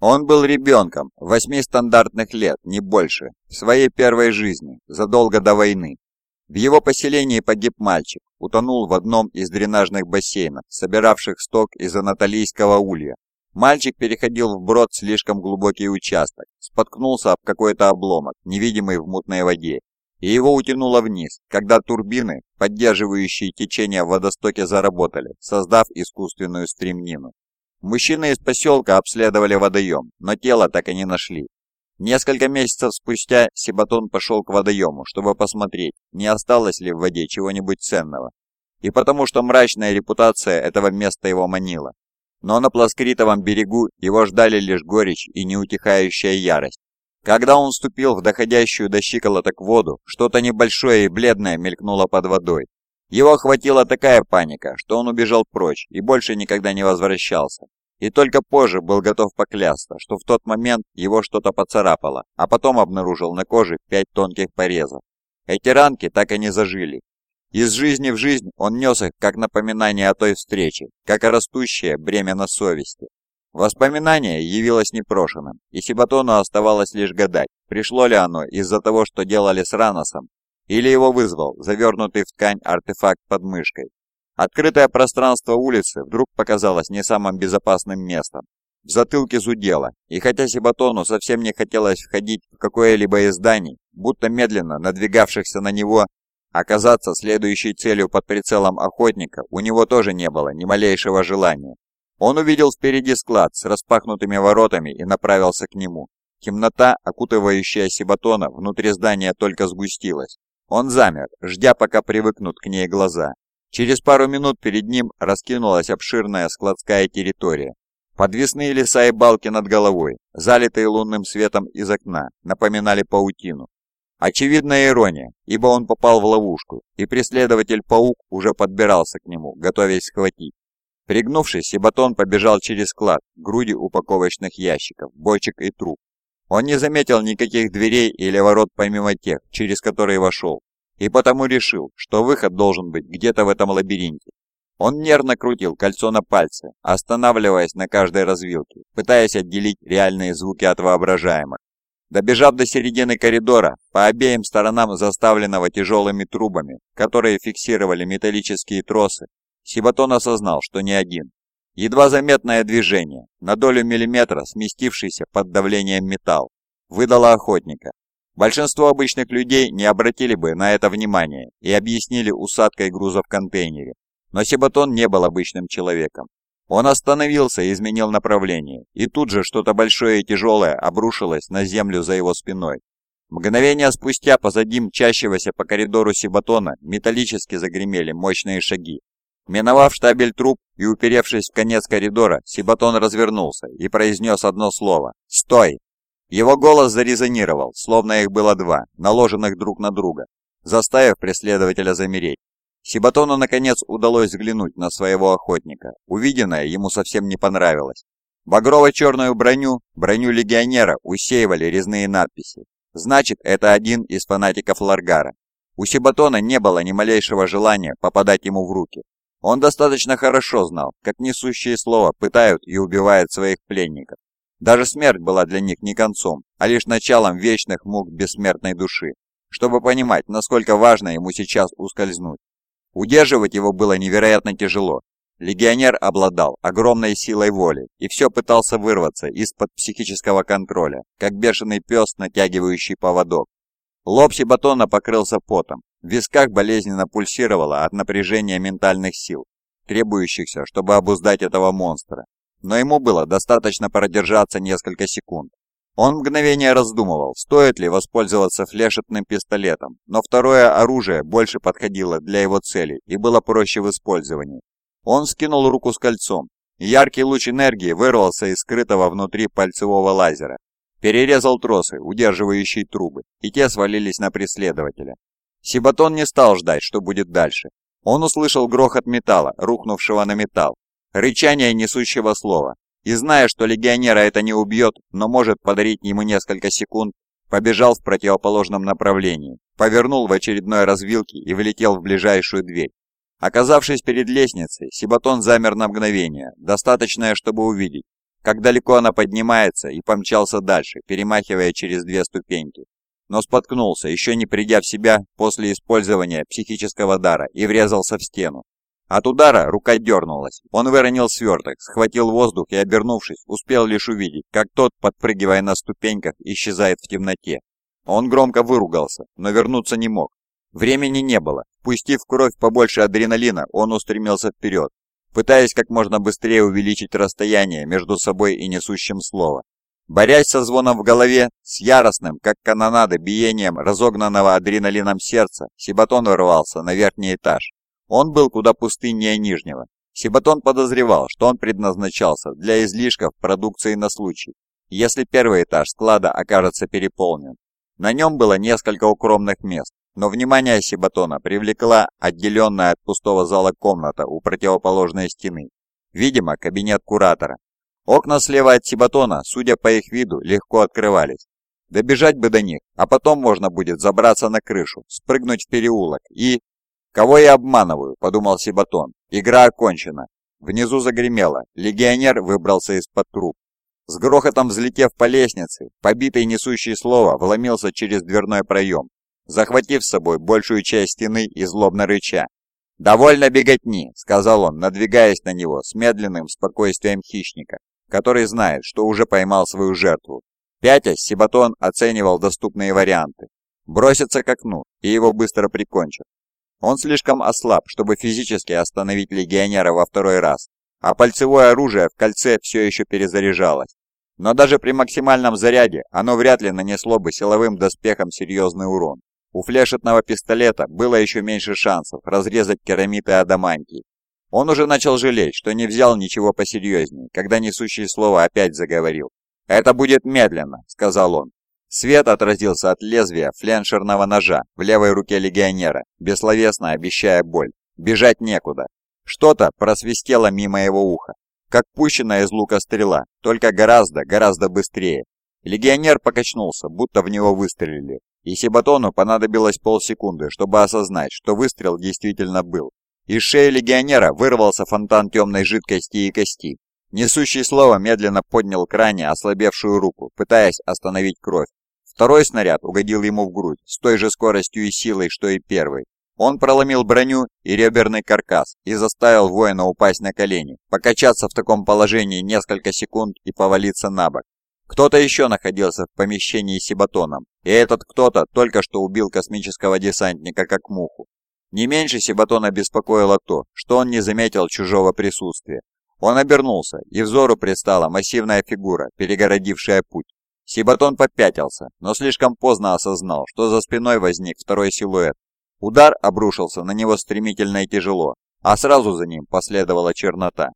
Он был ребенком, восьми стандартных лет, не больше, в своей первой жизни, задолго до войны. В его поселении погиб мальчик, утонул в одном из дренажных бассейнов, собиравших сток из анатолийского улья. Мальчик переходил вброд слишком глубокий участок, споткнулся об какой-то обломок, невидимый в мутной воде, и его утянуло вниз, когда турбины, поддерживающие течение в водостоке, заработали, создав искусственную стремнину. Мужчины из поселка обследовали водоем, но тело так и не нашли. Несколько месяцев спустя Сибатон пошел к водоему, чтобы посмотреть, не осталось ли в воде чего-нибудь ценного. И потому что мрачная репутация этого места его манила. Но на плоскритовом берегу его ждали лишь горечь и неутихающая ярость. Когда он вступил в доходящую до щиколоток воду, что-то небольшое и бледное мелькнуло под водой. Его охватила такая паника, что он убежал прочь и больше никогда не возвращался. И только позже был готов поклясться, что в тот момент его что-то поцарапало, а потом обнаружил на коже пять тонких порезов. Эти ранки так и не зажили. Из жизни в жизнь он нес их как напоминание о той встрече, как о растущее бремя на совести. Воспоминание явилось непрошенным, и Сибатону оставалось лишь гадать, пришло ли оно из-за того, что делали с Раносом, или его вызвал завернутый в ткань артефакт под мышкой. Открытое пространство улицы вдруг показалось не самым безопасным местом. В затылке зудело, и хотя Сибатону совсем не хотелось входить в какое-либо из зданий, будто медленно надвигавшихся на него, оказаться следующей целью под прицелом охотника у него тоже не было ни малейшего желания. Он увидел впереди склад с распахнутыми воротами и направился к нему. Темнота, окутывающая Сибатона, внутри здания только сгустилась. Он замер, ждя, пока привыкнут к ней глаза. Через пару минут перед ним раскинулась обширная складская территория. Подвесные леса и балки над головой, залитые лунным светом из окна, напоминали паутину. Очевидная ирония, ибо он попал в ловушку, и преследователь-паук уже подбирался к нему, готовясь схватить. Пригнувшись, Сибатон побежал через склад, груди упаковочных ящиков, бочек и труб. Он не заметил никаких дверей или ворот помимо тех, через которые вошел, и потому решил, что выход должен быть где-то в этом лабиринте. Он нервно крутил кольцо на пальце, останавливаясь на каждой развилке, пытаясь отделить реальные звуки от воображаемых. Добежав до середины коридора, по обеим сторонам заставленного тяжелыми трубами, которые фиксировали металлические тросы, Сибатон осознал, что не один. Едва заметное движение, на долю миллиметра сместившийся под давлением металл, выдало охотника. Большинство обычных людей не обратили бы на это внимания и объяснили усадкой груза в контейнере. Но Сибатон не был обычным человеком. Он остановился и изменил направление, и тут же что-то большое и тяжелое обрушилось на землю за его спиной. Мгновение спустя позади мчащегося по коридору Сибатона металлически загремели мощные шаги, Миновав штабель труб и уперевшись в конец коридора, Сибатон развернулся и произнес одно слово «Стой!». Его голос зарезонировал, словно их было два, наложенных друг на друга, заставив преследователя замереть. Сибатону наконец удалось взглянуть на своего охотника. Увиденное ему совсем не понравилось. Багрово-черную броню, броню легионера, усеивали резные надписи. Значит, это один из фанатиков Ларгара. У Сибатона не было ни малейшего желания попадать ему в руки, он достаточно хорошо знал, как несущие слова пытают и убивают своих пленников. Даже смерть была для них не концом, а лишь началом вечных мук бессмертной души, чтобы понимать, насколько важно ему сейчас ускользнуть. Удерживать его было невероятно тяжело. Легионер обладал огромной силой воли и все пытался вырваться из-под психического контроля, как бешеный пес, натягивающий поводок. Лоб Сибатона покрылся потом, в висках болезненно пульсировало от напряжения ментальных сил, требующихся, чтобы обуздать этого монстра. Но ему было достаточно продержаться несколько секунд. Он мгновение раздумывал, стоит ли воспользоваться флешетным пистолетом, но второе оружие больше подходило для его цели и было проще в использовании. Он скинул руку с кольцом, яркий луч энергии вырвался из скрытого внутри пальцевого лазера. Перерезал тросы, удерживающие трубы, и те свалились на преследователя. Сибатон не стал ждать, что будет дальше. Он услышал грохот металла, рухнувшего на металл, рычание несущего слова, и зная, что легионера это не убьет, но может подарить ему несколько секунд, побежал в противоположном направлении, повернул в очередной развилке и влетел в ближайшую дверь. Оказавшись перед лестницей, Сибатон замер на мгновение, достаточное, чтобы увидеть, как далеко она поднимается, и помчался дальше, перемахивая через две ступеньки. Но споткнулся, еще не придя в себя после использования психического дара, и врезался в стену. От удара рука дернулась. Он выронил сверток, схватил воздух и, обернувшись, успел лишь увидеть, как тот, подпрыгивая на ступеньках, исчезает в темноте. Он громко выругался, но вернуться не мог. Времени не было. Пустив в кровь побольше адреналина, он устремился вперед, пытаясь как можно быстрее увеличить расстояние между собой и несущим слово. Борясь со звоном в голове, с яростным, как канонада, биением разогнанного адреналином сердца, Сибатон ворвался на верхний этаж. Он был куда пустыннее Нижнего. Сибатон подозревал, что он предназначался для излишков продукции на случай, если первый этаж склада окажется переполнен. На нем было несколько укромных мест, но внимание Сибатона привлекла отделенная от пустого зала комната у противоположной стены. Видимо, кабинет куратора. Окна слева от Сибатона, судя по их виду, легко открывались. Добежать бы до них, а потом можно будет забраться на крышу, спрыгнуть в переулок и... «Кого я обманываю?» – подумал Сибатон. «Игра окончена». Внизу загремело. Легионер выбрался из-под труб. С грохотом взлетев по лестнице, побитый несущий слово вломился через дверной проем, захватив с собой большую часть стены и злобно рыча. «Довольно беготни», — сказал он, надвигаясь на него с медленным спокойствием хищника, который знает, что уже поймал свою жертву. Пятясь, Сибатон оценивал доступные варианты. Броситься к окну, и его быстро прикончат. Он слишком ослаб, чтобы физически остановить легионера во второй раз, а пальцевое оружие в кольце все еще перезаряжалось. Но даже при максимальном заряде оно вряд ли нанесло бы силовым доспехам серьезный урон. У флешетного пистолета было еще меньше шансов разрезать керамид и адамантий. Он уже начал жалеть, что не взял ничего посерьезнее, когда несущий слово опять заговорил. «Это будет медленно», — сказал он. Свет отразился от лезвия фленшерного ножа в левой руке легионера, бессловесно обещая боль. Бежать некуда. Что-то просвистело мимо его уха, как пущенная из лука стрела, только гораздо, гораздо быстрее. Легионер покачнулся, будто в него выстрелили, и Сибатону понадобилось полсекунды, чтобы осознать, что выстрел действительно был. Из шеи легионера вырвался фонтан темной жидкости и кости. Несущий слово медленно поднял к ослабевшую руку, пытаясь остановить кровь. Второй снаряд угодил ему в грудь с той же скоростью и силой, что и первый. Он проломил броню и реберный каркас и заставил воина упасть на колени, покачаться в таком положении несколько секунд и повалиться на бок. Кто-то еще находился в помещении Сибатоном, и этот кто-то только что убил космического десантника как муху. Не меньше Сибатона беспокоило то, что он не заметил чужого присутствия. Он обернулся, и взору предстала массивная фигура, перегородившая путь. Сибатон попятился, но слишком поздно осознал, что за спиной возник второй силуэт. Удар обрушился на него стремительно и тяжело, а сразу за ним последовала чернота.